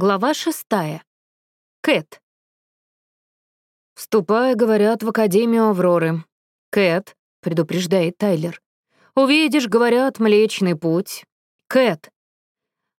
Глава шестая. Кэт. «Вступай, — говорят, — в Академию Авроры. Кэт, — предупреждает Тайлер. Увидишь, — говорят, — Млечный Путь. Кэт.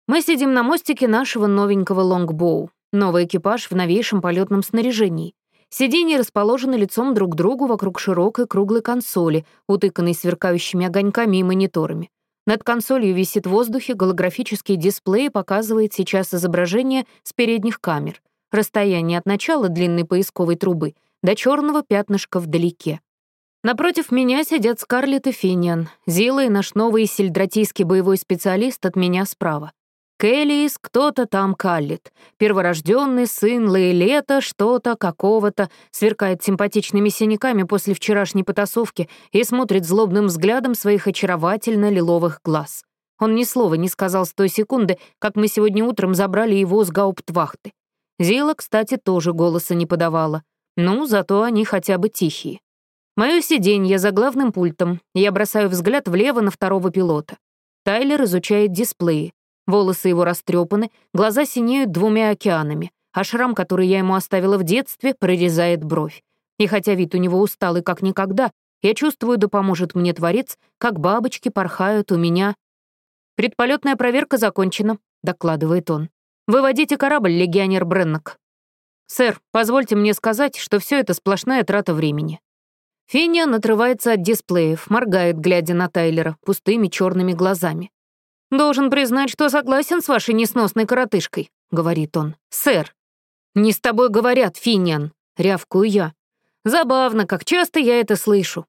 Мы сидим на мостике нашего новенького лонгбоу. Новый экипаж в новейшем полетном снаряжении. Сиденья расположены лицом друг к другу вокруг широкой круглой консоли, утыканной сверкающими огоньками и мониторами. Над консолью висит в воздухе голографический дисплей и показывает сейчас изображение с передних камер. Расстояние от начала длинной поисковой трубы до черного пятнышка вдалеке. Напротив меня сидят Скарлетт и Финиан. Зила и наш новый сельдратийский боевой специалист от меня справа. Келлис кто-то там каллит. Перворожденный сын Лейлета что-то, какого-то, сверкает симпатичными синяками после вчерашней потасовки и смотрит злобным взглядом своих очаровательно-лиловых глаз. Он ни слова не сказал с той секунды, как мы сегодня утром забрали его с гауптвахты. Зила, кстати, тоже голоса не подавала. Ну, зато они хотя бы тихие. Моё сиденье за главным пультом. Я бросаю взгляд влево на второго пилота. Тайлер изучает дисплеи. Волосы его растрепаны, глаза синеют двумя океанами, а шрам, который я ему оставила в детстве, прорезает бровь. И хотя вид у него усталый как никогда, я чувствую, да поможет мне Творец, как бабочки порхают у меня. «Предполетная проверка закончена», — докладывает он. «Выводите корабль, легионер Бреннок». «Сэр, позвольте мне сказать, что все это сплошная трата времени». Финиан отрывается от дисплеев, моргает, глядя на Тайлера, пустыми черными глазами. «Должен признать, что согласен с вашей несносной коротышкой», — говорит он. «Сэр». «Не с тобой говорят, Финиан», — рявкую я. Забавно, как часто я это слышу.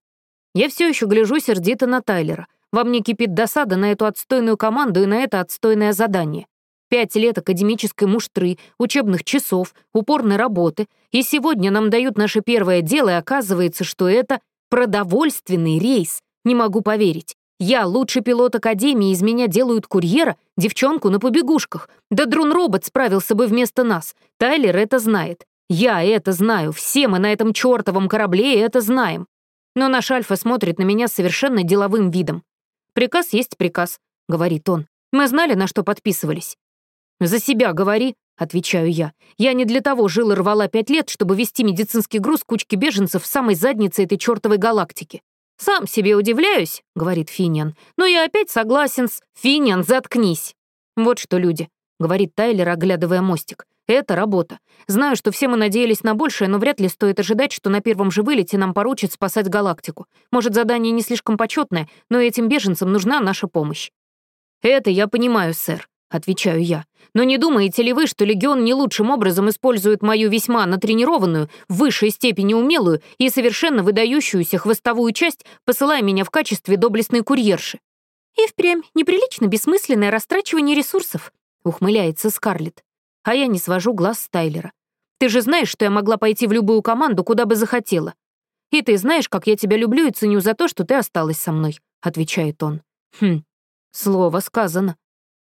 Я все еще гляжу сердито на Тайлера. Во мне кипит досада на эту отстойную команду и на это отстойное задание. Пять лет академической муштры, учебных часов, упорной работы, и сегодня нам дают наше первое дело, и оказывается, что это продовольственный рейс. Не могу поверить. Я лучший пилот Академии, из меня делают курьера, девчонку на побегушках. Да дрон-робот справился бы вместо нас. Тайлер это знает. Я это знаю. Все мы на этом чертовом корабле это знаем. Но наш Альфа смотрит на меня совершенно деловым видом. «Приказ есть приказ», — говорит он. «Мы знали, на что подписывались». «За себя говори», — отвечаю я. «Я не для того жил и рвала пять лет, чтобы вести медицинский груз кучки беженцев в самой заднице этой чертовой галактики. «Сам себе удивляюсь», — говорит Финиан, «но я опять согласен с... Финиан, заткнись!» «Вот что, люди», — говорит Тайлер, оглядывая мостик. «Это работа. Знаю, что все мы надеялись на большее, но вряд ли стоит ожидать, что на первом же вылете нам поручат спасать галактику. Может, задание не слишком почетное, но этим беженцам нужна наша помощь». «Это я понимаю, сэр», — отвечаю я. «Но не думаете ли вы, что Легион не лучшим образом использует мою весьма натренированную, в высшей степени умелую и совершенно выдающуюся хвостовую часть, посылая меня в качестве доблестной курьерши?» «И впрямь неприлично бессмысленное растрачивание ресурсов», — ухмыляется Скарлетт. А я не свожу глаз с Тайлера. «Ты же знаешь, что я могла пойти в любую команду, куда бы захотела. И ты знаешь, как я тебя люблю и ценю за то, что ты осталась со мной», — отвечает он. «Хм, слово сказано».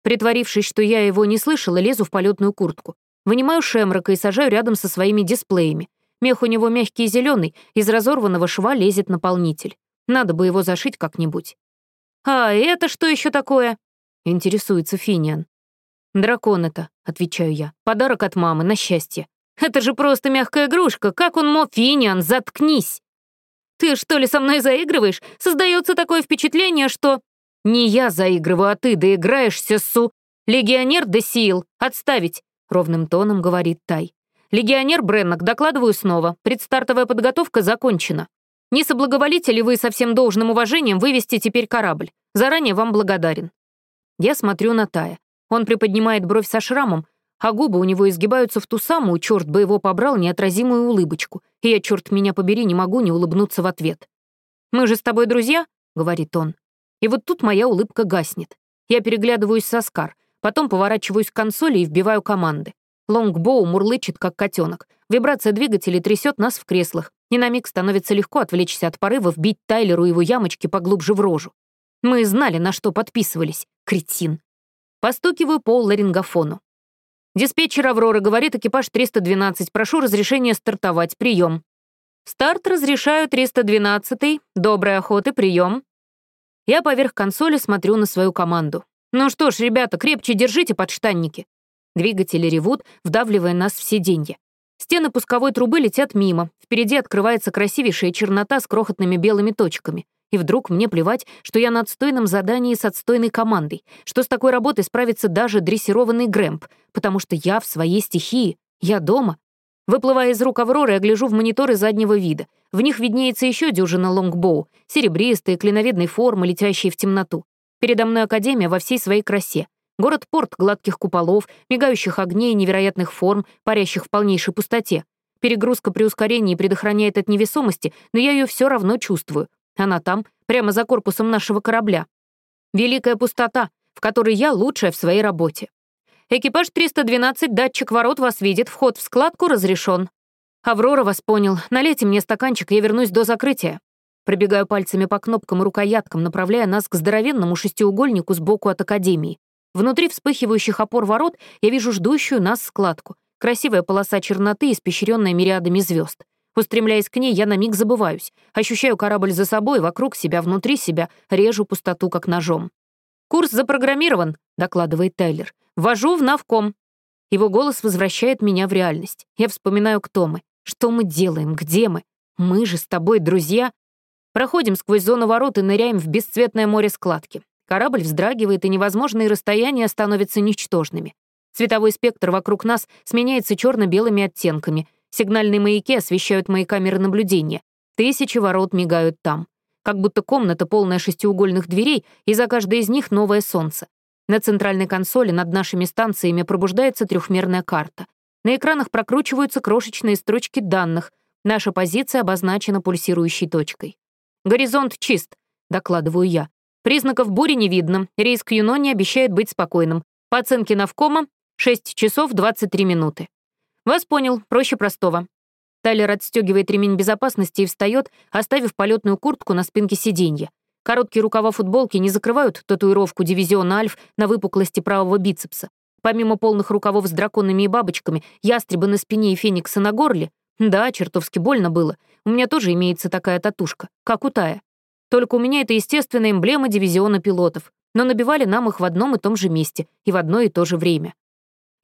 Притворившись, что я его не слышала, лезу в полетную куртку. Вынимаю шемрока и сажаю рядом со своими дисплеями. Мех у него мягкий и зеленый, из разорванного шва лезет наполнитель. Надо бы его зашить как-нибудь. «А это что еще такое?» — интересуется Финиан. «Дракон это», — отвечаю я. «Подарок от мамы, на счастье». «Это же просто мягкая игрушка. Как он мог...» «Финиан, заткнись!» «Ты что ли со мной заигрываешь? Создается такое впечатление, что...» «Не я заигрываю, а ты доиграешься, су...» «Легионер де Сил, отставить!» — ровным тоном говорит Тай. «Легионер Бреннок, докладываю снова. Предстартовая подготовка закончена. Не соблаговолите ли вы со всем должным уважением вывести теперь корабль? Заранее вам благодарен». Я смотрю на Тая. Он приподнимает бровь со шрамом, а губы у него изгибаются в ту самую, черт бы его побрал, неотразимую улыбочку. И я, черт меня побери, не могу не улыбнуться в ответ. «Мы же с тобой друзья?» — говорит он. И вот тут моя улыбка гаснет. Я переглядываюсь со Скар, потом поворачиваюсь к консоли и вбиваю команды. Лонгбоу мурлычет, как котенок. Вибрация двигателей трясет нас в креслах, и на миг становится легко отвлечься от порыва вбить Тайлеру его ямочки поглубже в рожу. Мы знали, на что подписывались. Кретин. Постукиваю по ларингофону. Диспетчер «Аврора» говорит экипаж 312. Прошу разрешения стартовать. Прием. Старт разрешаю 312. Доброй охоты. Прием. Я поверх консоли смотрю на свою команду. «Ну что ж, ребята, крепче держите подштанники». Двигатели ревут, вдавливая нас в сиденье. Стены пусковой трубы летят мимо, впереди открывается красивейшая чернота с крохотными белыми точками. И вдруг мне плевать, что я на отстойном задании с отстойной командой, что с такой работой справится даже дрессированный Грэмп, потому что я в своей стихии, я дома. Выплывая из рук Авроры, я гляжу в мониторы заднего вида. В них виднеется еще дюжина лонгбоу, серебристые, клиновидной формы, летящие в темноту. Передо мной Академия во всей своей красе. Город-порт гладких куполов, мигающих огней невероятных форм, парящих в полнейшей пустоте. Перегрузка при ускорении предохраняет от невесомости, но я ее все равно чувствую. Она там, прямо за корпусом нашего корабля. Великая пустота, в которой я лучшая в своей работе. Экипаж 312, датчик ворот вас видит, вход в складку разрешен. Аврора вас понял. Налейте мне стаканчик, я вернусь до закрытия. Пробегаю пальцами по кнопкам и рукояткам, направляя нас к здоровенному шестиугольнику сбоку от Академии. Внутри вспыхивающих опор ворот я вижу ждущую нас складку. Красивая полоса черноты, испещренная мириадами звезд. Устремляясь к ней, я на миг забываюсь. Ощущаю корабль за собой, вокруг себя, внутри себя, режу пустоту, как ножом. «Курс запрограммирован», — докладывает Тайлер. «Ввожу в навком». Его голос возвращает меня в реальность. Я вспоминаю, кто мы, что мы делаем, где мы. Мы же с тобой друзья. Проходим сквозь зону ворот и ныряем в бесцветное море складки. Корабль вздрагивает, и невозможные расстояния становятся ничтожными. Цветовой спектр вокруг нас сменяется черно белыми оттенками — Сигнальные маяки освещают мои камеры наблюдения. Тысячи ворот мигают там. Как будто комната, полная шестиугольных дверей, и за каждой из них новое солнце. На центральной консоли над нашими станциями пробуждается трехмерная карта. На экранах прокручиваются крошечные строчки данных. Наша позиция обозначена пульсирующей точкой. «Горизонт чист», — докладываю я. «Признаков бури не видно. Рейс к Юноне обещает быть спокойным. По оценке Навкома — 6 часов 23 минуты. «Вас понял, проще простого». Тайлер отстегивает ремень безопасности и встает, оставив полетную куртку на спинке сиденья. Короткие рукава футболки не закрывают татуировку дивизиона Альф на выпуклости правого бицепса. Помимо полных рукавов с драконами и бабочками, ястребы на спине и феникса на горле, да, чертовски больно было. У меня тоже имеется такая татушка, как у Тая. Только у меня это естественная эмблема дивизиона пилотов, но набивали нам их в одном и том же месте и в одно и то же время.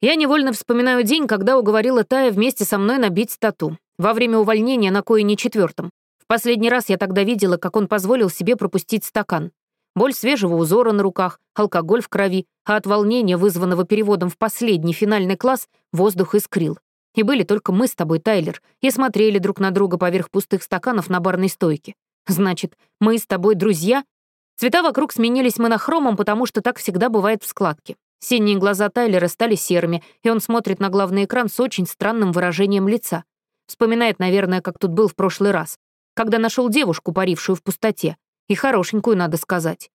Я невольно вспоминаю день, когда уговорила Тая вместе со мной набить стату. Во время увольнения на коине четвертом. Последний раз я тогда видела, как он позволил себе пропустить стакан. Боль свежего узора на руках, алкоголь в крови, а от волнения, вызванного переводом в последний финальный класс, воздух искрил. И были только мы с тобой, Тайлер, и смотрели друг на друга поверх пустых стаканов на барной стойке. Значит, мы с тобой друзья? Цвета вокруг сменились монохромом, потому что так всегда бывает в складке. Синие глаза Тайлера стали серыми, и он смотрит на главный экран с очень странным выражением лица. Вспоминает, наверное, как тут был в прошлый раз, когда нашел девушку, парившую в пустоте. И хорошенькую, надо сказать.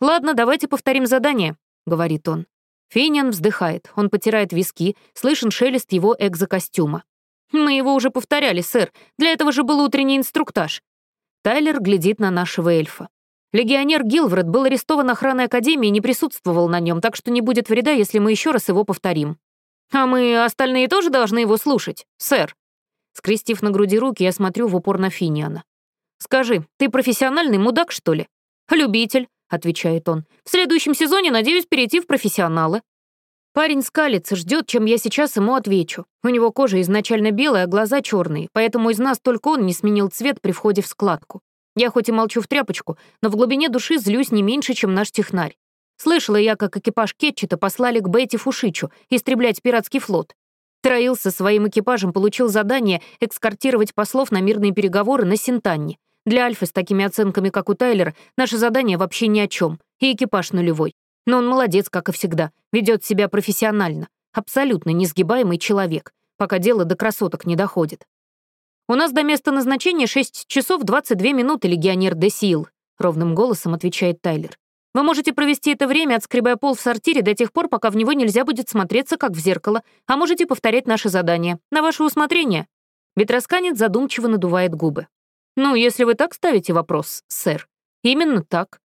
«Ладно, давайте повторим задание», — говорит он. Финиан вздыхает, он потирает виски, слышен шелест его экзокостюма. «Мы его уже повторяли, сэр. Для этого же был утренний инструктаж». Тайлер глядит на нашего эльфа. Легионер Гилвред был арестован охраной Академии и не присутствовал на нем, так что не будет вреда, если мы еще раз его повторим. А мы остальные тоже должны его слушать, сэр. Скрестив на груди руки, я смотрю в упор на Финиана. «Скажи, ты профессиональный мудак, что ли?» «Любитель», — отвечает он. «В следующем сезоне надеюсь перейти в профессионалы». Парень скалится, ждет, чем я сейчас ему отвечу. У него кожа изначально белая, а глаза черные, поэтому из нас только он не сменил цвет при входе в складку. Я хоть и молчу в тряпочку, но в глубине души злюсь не меньше, чем наш технарь. Слышала я, как экипаж Кетчета послали к Бетти Фушичу истреблять пиратский флот. Троил со своим экипажем получил задание экскортировать послов на мирные переговоры на Синтанне. Для Альфы с такими оценками, как у Тайлера, наше задание вообще ни о чем, и экипаж нулевой. Но он молодец, как и всегда, ведет себя профессионально, абсолютно несгибаемый человек, пока дело до красоток не доходит. «У нас до места назначения 6 часов 22 минуты, легионер де Сил», — ровным голосом отвечает Тайлер. «Вы можете провести это время, отскребая пол в сортире до тех пор, пока в него нельзя будет смотреться, как в зеркало, а можете повторять наше задание. На ваше усмотрение». Ветросканец задумчиво надувает губы. «Ну, если вы так ставите вопрос, сэр. Именно так».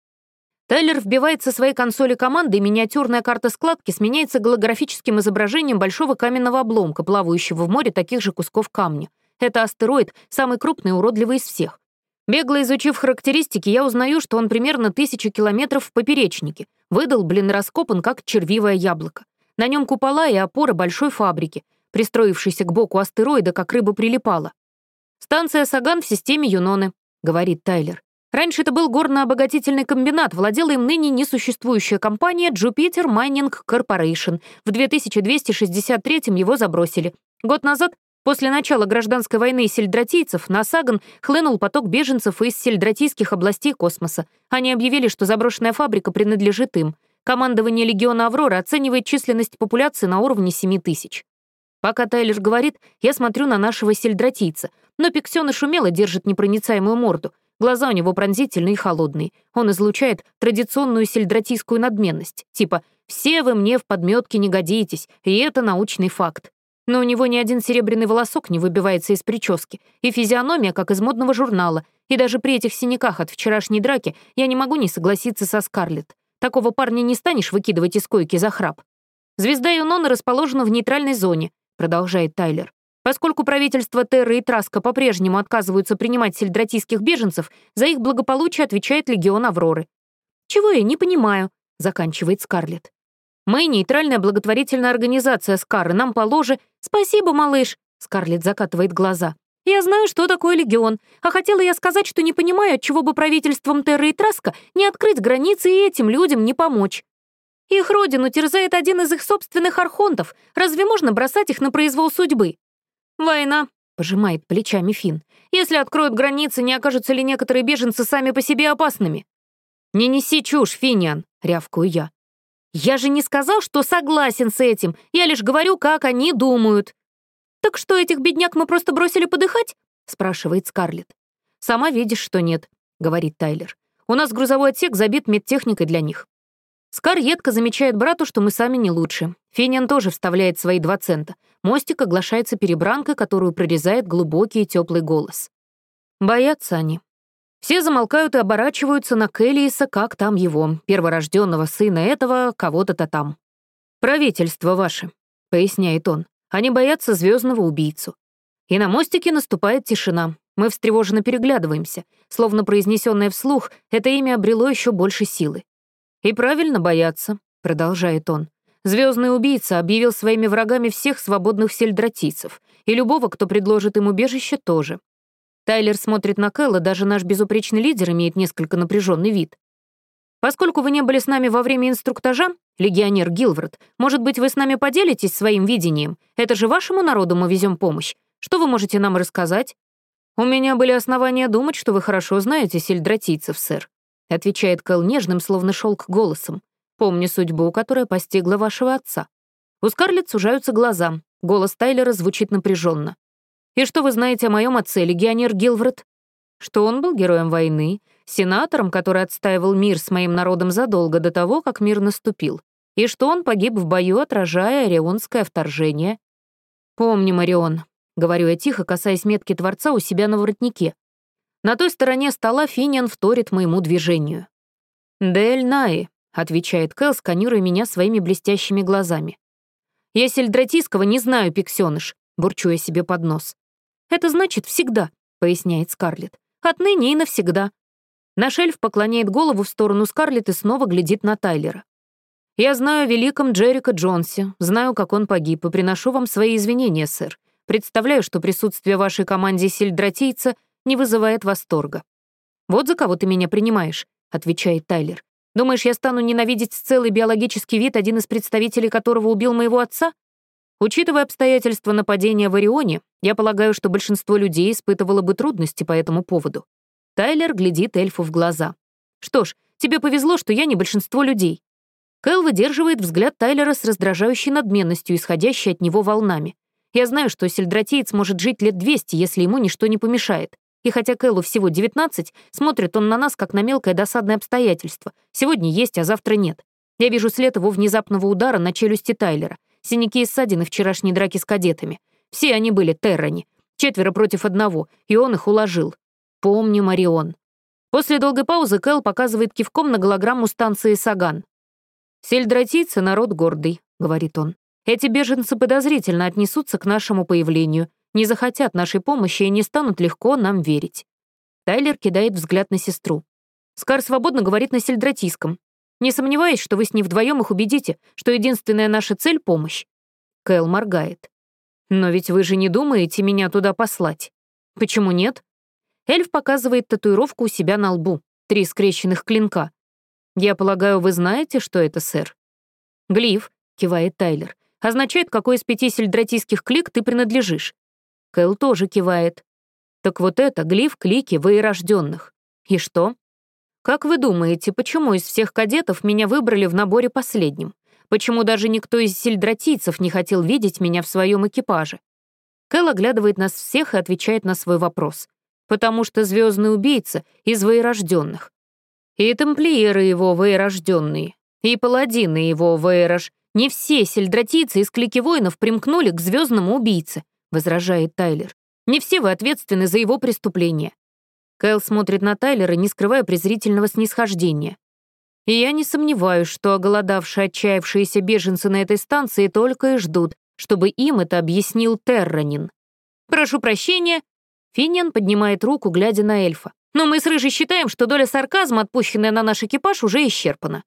Тайлер вбивает со своей консоли команды, и миниатюрная карта складки сменяется голографическим изображением большого каменного обломка, плавающего в море таких же кусков камня. Это астероид, самый крупный и уродливый из всех. Бегло изучив характеристики, я узнаю, что он примерно тысячу километров в поперечнике. Выдал, блин, раскопан, как червивое яблоко. На нем купола и опора большой фабрики, пристроившейся к боку астероида, как рыба прилипала. «Станция Саган в системе Юноны», — говорит Тайлер. Раньше это был горно-обогатительный комбинат, владела им ныне несуществующая компания Jupiter Mining Corporation. В 2263-м его забросили. Год назад, после начала гражданской войны сельдратийцев, на Саган хлынул поток беженцев из сельдратийских областей космоса. Они объявили, что заброшенная фабрика принадлежит им. Командование Легиона Аврора оценивает численность популяции на уровне 7 тысяч. Пока Тайлер говорит, я смотрю на нашего сельдратийца, но пиксёныш умело держит непроницаемую морду. Глаза у него пронзительные и холодные. Он излучает традиционную сельдратийскую надменность, типа «все вы мне в подметке не годитесь, и это научный факт». Но у него ни один серебряный волосок не выбивается из прически, и физиономия, как из модного журнала, и даже при этих синяках от вчерашней драки я не могу не согласиться со Скарлетт. Такого парня не станешь выкидывать из койки за храп. Звезда Юнона расположена в нейтральной зоне, продолжает Тайлер. Поскольку правительства Терры и Траска по-прежнему отказываются принимать сельдратийских беженцев, за их благополучие отвечает Легион Авроры. «Чего я не понимаю», — заканчивает Скарлетт. «Мы — нейтральная благотворительная организация, Скар, и нам положе...» «Спасибо, малыш», — Скарлетт закатывает глаза. «Я знаю, что такое Легион, а хотела я сказать, что не понимаю, отчего бы правительством Терры и Траска не открыть границы и этим людям не помочь. Их родину терзает один из их собственных архонтов. Разве можно бросать их на произвол судьбы?» «Война», — пожимает плечами Фин. «Если откроют границы, не окажутся ли некоторые беженцы сами по себе опасными?» «Не неси чушь, Финиан», — рявкаю я. «Я же не сказал, что согласен с этим. Я лишь говорю, как они думают». «Так что, этих бедняк мы просто бросили подыхать?» — спрашивает Скарлетт. «Сама видишь, что нет», — говорит Тайлер. «У нас грузовой отсек забит медтехникой для них. Скар едко замечает брату, что мы сами не лучше. Финиан тоже вставляет свои два цента. Мостик оглашается перебранкой, которую прорезает глубокий и теплый голос. Боятся они. Все замолкают и оборачиваются на Келлииса, как там его, перворожденного сына этого, кого-то-то там. «Правительство ваше», — поясняет он. «Они боятся звездного убийцу». И на мостике наступает тишина. Мы встревоженно переглядываемся. Словно произнесенное вслух, это имя обрело еще больше силы. «И правильно бояться», — продолжает он. «Звездный убийца объявил своими врагами всех свободных сельдратийцев, и любого, кто предложит им убежище, тоже. Тайлер смотрит на Кэлла, даже наш безупречный лидер имеет несколько напряженный вид. Поскольку вы не были с нами во время инструктажа, легионер Гилвард, может быть, вы с нами поделитесь своим видением? Это же вашему народу мы везем помощь. Что вы можете нам рассказать? У меня были основания думать, что вы хорошо знаете сельдратийцев, сэр отвечает Кэл нежным, словно шелк голосом. «Помни судьбу, которая постигла вашего отца». У Скарлетт сужаются глаза. Голос Тайлера звучит напряженно. «И что вы знаете о моем отце, легионер Гилвред?» Что он был героем войны, сенатором, который отстаивал мир с моим народом задолго до того, как мир наступил, и что он погиб в бою, отражая орионское вторжение. «Помни, Марион», — говорю я тихо, касаясь метки Творца у себя на воротнике. На той стороне стола Финиан вторит моему движению. «Дель Наи», — отвечает Кэл, сканируя меня своими блестящими глазами. «Я сельдратийского не знаю, пиксёныш», — бурчу я себе под нос. «Это значит всегда», — поясняет Скарлетт. «Отныне и навсегда». Наш эльф поклоняет голову в сторону Скарлетт и снова глядит на Тайлера. «Я знаю о великом Джерика Джонсе, знаю, как он погиб, и приношу вам свои извинения, сэр. Представляю, что присутствие вашей команде сельдратийца — не вызывает восторга. «Вот за кого ты меня принимаешь», — отвечает Тайлер. «Думаешь, я стану ненавидеть целый биологический вид, один из представителей которого убил моего отца? Учитывая обстоятельства нападения в Орионе, я полагаю, что большинство людей испытывало бы трудности по этому поводу». Тайлер глядит эльфу в глаза. «Что ж, тебе повезло, что я не большинство людей». Кэл выдерживает взгляд Тайлера с раздражающей надменностью, исходящей от него волнами. Я знаю, что сельдратеец может жить лет 200, если ему ничто не помешает. И хотя Кэллу всего 19, смотрит он на нас, как на мелкое досадное обстоятельство. Сегодня есть, а завтра нет. Я вижу след его внезапного удара на челюсти Тайлера, синяки и ссадины вчерашней драки с кадетами. Все они были террани, четверо против одного, и он их уложил. Помню, Марион. После долгой паузы Кэл показывает кивком на голограмму станции Саган. «Сельдратийцы — народ гордый», — говорит он. «Эти беженцы подозрительно отнесутся к нашему появлению, не захотят нашей помощи и не станут легко нам верить. Тайлер кидает взгляд на сестру. Скар свободно говорит на сельдратийском. Не сомневаюсь, что вы с ней вдвоем их убедите, что единственная наша цель — помощь». Кэл моргает. «Но ведь вы же не думаете меня туда послать?» «Почему нет?» Эльф показывает татуировку у себя на лбу. Три скрещенных клинка. «Я полагаю, вы знаете, что это, сэр?» «Глиф», — кивает Тайлер, «означает, какой из пяти сельдратийских клик ты принадлежишь». Кэл тоже кивает. «Так вот это глиф клики воерожденных. И что?» «Как вы думаете, почему из всех кадетов меня выбрали в наборе последним? Почему даже никто из сельдратийцев не хотел видеть меня в своем экипаже?» Кэл оглядывает нас всех и отвечает на свой вопрос. «Потому что звездный убийца из воерожденных. И тамплиеры его воерожденные, и паладины его воерож. Не все сельдратийцы из клики воинов примкнули к звездному убийце, возражает Тайлер. Не все вы ответственны за его преступление. Кэл смотрит на Тайлера, не скрывая презрительного снисхождения. И я не сомневаюсь, что оголодавшие, отчаявшиеся беженцы на этой станции только и ждут, чтобы им это объяснил Терранин. «Прошу прощения». Финиан поднимает руку, глядя на эльфа. Но мы с Рыжей считаем, что доля сарказма, отпущенная на наш экипаж, уже исчерпана».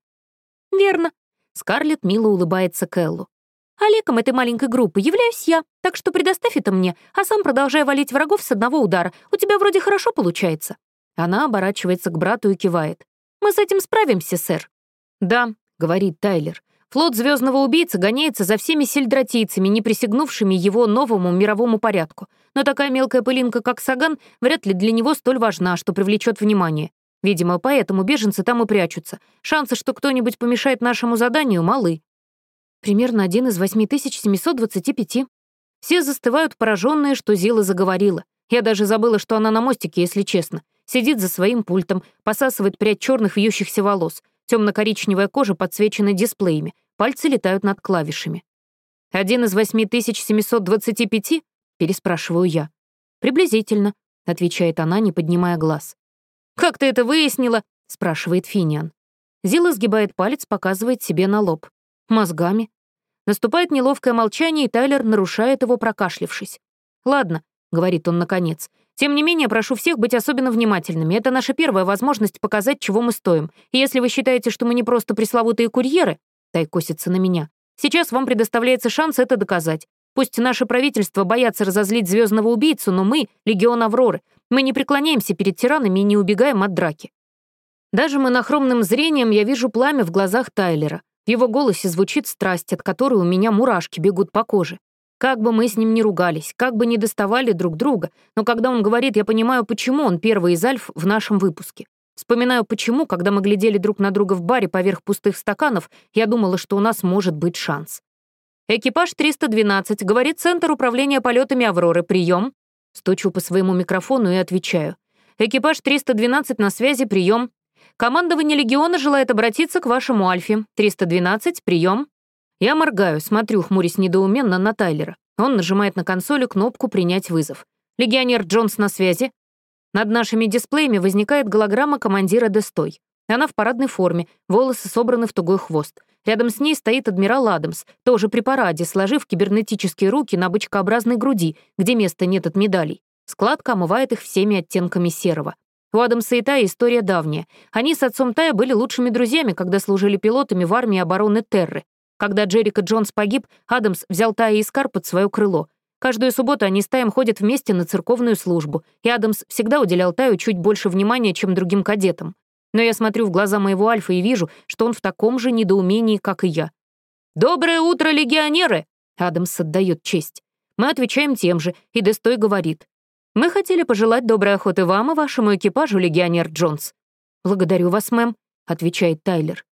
«Верно». Скарлетт мило улыбается Кэллу. «Олеком этой маленькой группы являюсь я, так что предоставь это мне, а сам продолжай валить врагов с одного удара. У тебя вроде хорошо получается». Она оборачивается к брату и кивает. «Мы с этим справимся, сэр». «Да», — говорит Тайлер. Флот звездного убийцы гоняется за всеми сельдратийцами, не присягнувшими его новому мировому порядку. Но такая мелкая пылинка, как Саган, вряд ли для него столь важна, что привлечет внимание. Видимо, поэтому беженцы там и прячутся. Шансы, что кто-нибудь помешает нашему заданию, малы. Примерно один из 8725. Все застывают пораженные, что Зила заговорила. Я даже забыла, что она на мостике, если честно. Сидит за своим пультом, посасывает прядь черных вьющихся волос. Темно-коричневая кожа подсвечена дисплеями. Пальцы летают над клавишами. «Один из 8725?» — переспрашиваю я. «Приблизительно», — отвечает она, не поднимая глаз. «Как ты это выяснила?» — спрашивает Финиан. Зила сгибает палец, показывает себе на лоб. «Мозгами». Наступает неловкое молчание, и Тайлер нарушает его, прокашлившись. «Ладно», — говорит он наконец. «Тем не менее, прошу всех быть особенно внимательными. Это наша первая возможность показать, чего мы стоим. И если вы считаете, что мы не просто пресловутые курьеры, Тай косится на меня. «Сейчас вам предоставляется шанс это доказать. Пусть наше правительство боятся разозлить звездного убийцу, но мы — легион Авроры. Мы не преклоняемся перед тиранами и не убегаем от драки». Даже монохромным зрением я вижу пламя в глазах Тайлера. В его голосе звучит страсть, от которой у меня мурашки бегут по коже. Как бы мы с ним ни ругались, как бы ни доставали друг друга, но когда он говорит, я понимаю, почему он первый из альф в нашем выпуске. Вспоминаю, почему, когда мы глядели друг на друга в баре поверх пустых стаканов, я думала, что у нас может быть шанс. «Экипаж 312, говорит Центр управления полетами Авроры, прием. Стучу по своему микрофону и отвечаю. «Экипаж 312 на связи, прием. Командование Легиона желает обратиться к вашему Альфе. 312, прием. Я моргаю, смотрю, хмурясь недоуменно на Тайлера. Он нажимает на консоли кнопку «Принять вызов». «Легионер Джонс на связи. Над нашими дисплеями возникает голограмма командира Дестой. Она в парадной форме, волосы собраны в тугой хвост. Рядом с ней стоит адмирал Адамс, тоже при параде, сложив кибернетические руки на бочкообразной груди, где места нет от медалей. Складка омывает их всеми оттенками серого. У Адамса и Тая история давняя. Они с отцом Тая были лучшими друзьями, когда служили пилотами в армии обороны Терры. Когда Джерика Джонс погиб, Адамс взял Тая и Скар под свое крыло. Каждую субботу они с Таем ходят вместе на церковную службу, и Адамс всегда уделял Таю чуть больше внимания, чем другим кадетам. Но я смотрю в глаза моего Альфа и вижу, что он в таком же недоумении, как и я. «Доброе утро, легионеры!» Адамс отдает честь. Мы отвечаем тем же, и Дестой говорит. «Мы хотели пожелать доброй охоты вам и вашему экипажу, легионер Джонс». «Благодарю вас, мэм», — отвечает Тайлер.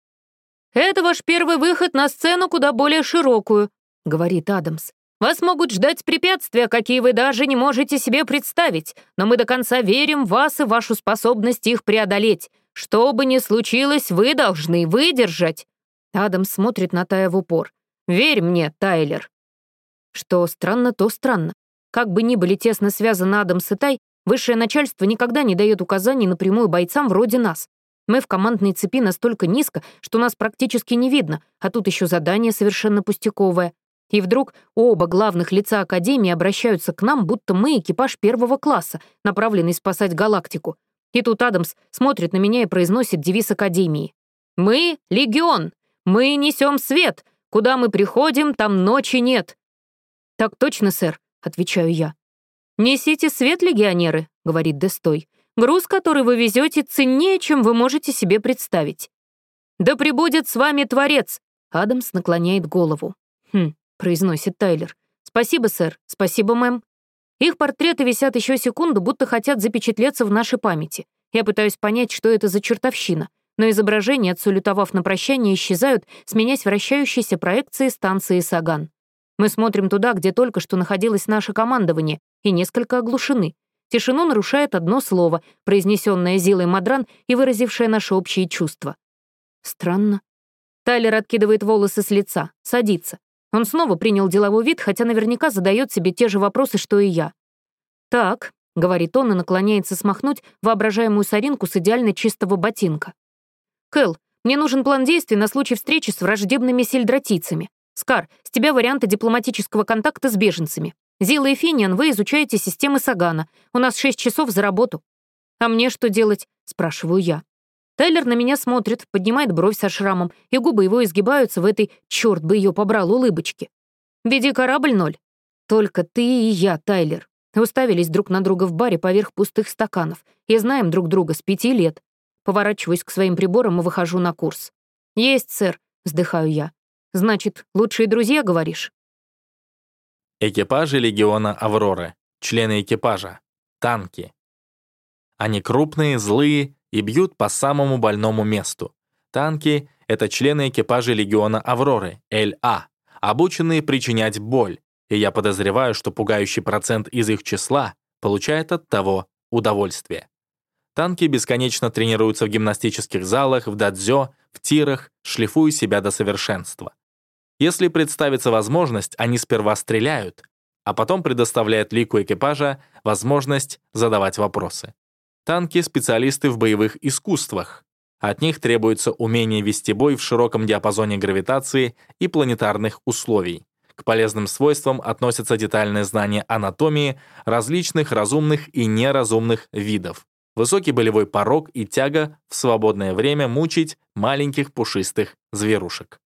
«Это ваш первый выход на сцену куда более широкую», — говорит Адамс. Вас могут ждать препятствия, какие вы даже не можете себе представить, но мы до конца верим в вас и вашу способность их преодолеть. Что бы ни случилось, вы должны выдержать». Адам смотрит на Тая в упор. «Верь мне, Тайлер». Что странно, то странно. Как бы ни были тесно связаны Адамс и Тай, высшее начальство никогда не дает указаний напрямую бойцам вроде нас. Мы в командной цепи настолько низко, что нас практически не видно, а тут еще задание совершенно пустяковое. И вдруг оба главных лица Академии обращаются к нам, будто мы экипаж первого класса, направленный спасать галактику. И тут Адамс смотрит на меня и произносит девиз Академии. «Мы — легион! Мы несем свет! Куда мы приходим, там ночи нет!» «Так точно, сэр», — отвечаю я. «Несите свет, легионеры», — говорит Дестой. «Груз, который вы везете, ценнее, чем вы можете себе представить». «Да пребудет с вами Творец!» — Адамс наклоняет голову. «Хм», — произносит Тайлер. «Спасибо, сэр. Спасибо, мэм». Их портреты висят еще секунду, будто хотят запечатлеться в нашей памяти. Я пытаюсь понять, что это за чертовщина, но изображения, отсулютовав на прощание, исчезают, сменясь вращающейся проекцией станции Саган. Мы смотрим туда, где только что находилось наше командование, и несколько оглушены. Тишину нарушает одно слово, произнесенное Зилой Мадран и выразившее наши общие чувства. Странно. Тайлер откидывает волосы с лица, садится. Он снова принял деловой вид, хотя наверняка задает себе те же вопросы, что и я. «Так», — говорит он и наклоняется смахнуть воображаемую соринку с идеально чистого ботинка. «Кэл, мне нужен план действий на случай встречи с враждебными сельдратийцами. Скар, с тебя варианты дипломатического контакта с беженцами. Зила и Финиан, вы изучаете системы Сагана. У нас шесть часов за работу. А мне что делать? Спрашиваю я. Тайлер на меня смотрит, поднимает бровь со шрамом, и губы его изгибаются в этой «черт бы ее побрал» улыбочке. «Веди корабль, ноль». «Только ты и я, Тайлер». Уставились друг на друга в баре поверх пустых стаканов и знаем друг друга с пяти лет. Поворачиваюсь к своим приборам и выхожу на курс. «Есть, сэр», — вздыхаю я. «Значит, лучшие друзья, говоришь?» Экипажи легиона Авроры. Члены экипажа. Танки. Они крупные, злые и бьют по самому больному месту. Танки — это члены экипажа легиона Авроры, ЛА, обученные причинять боль, и я подозреваю, что пугающий процент из их числа получает от того удовольствие. Танки бесконечно тренируются в гимнастических залах, в дадзё, в тирах, шлифуя себя до совершенства. Если представится возможность, они сперва стреляют, а потом предоставляют лику экипажа возможность задавать вопросы. Танки — специалисты в боевых искусствах. От них требуется умение вести бой в широком диапазоне гравитации и планетарных условий. К полезным свойствам относятся детальное знание анатомии различных разумных и неразумных видов, высокий болевой порог и тяга в свободное время мучить маленьких пушистых зверушек.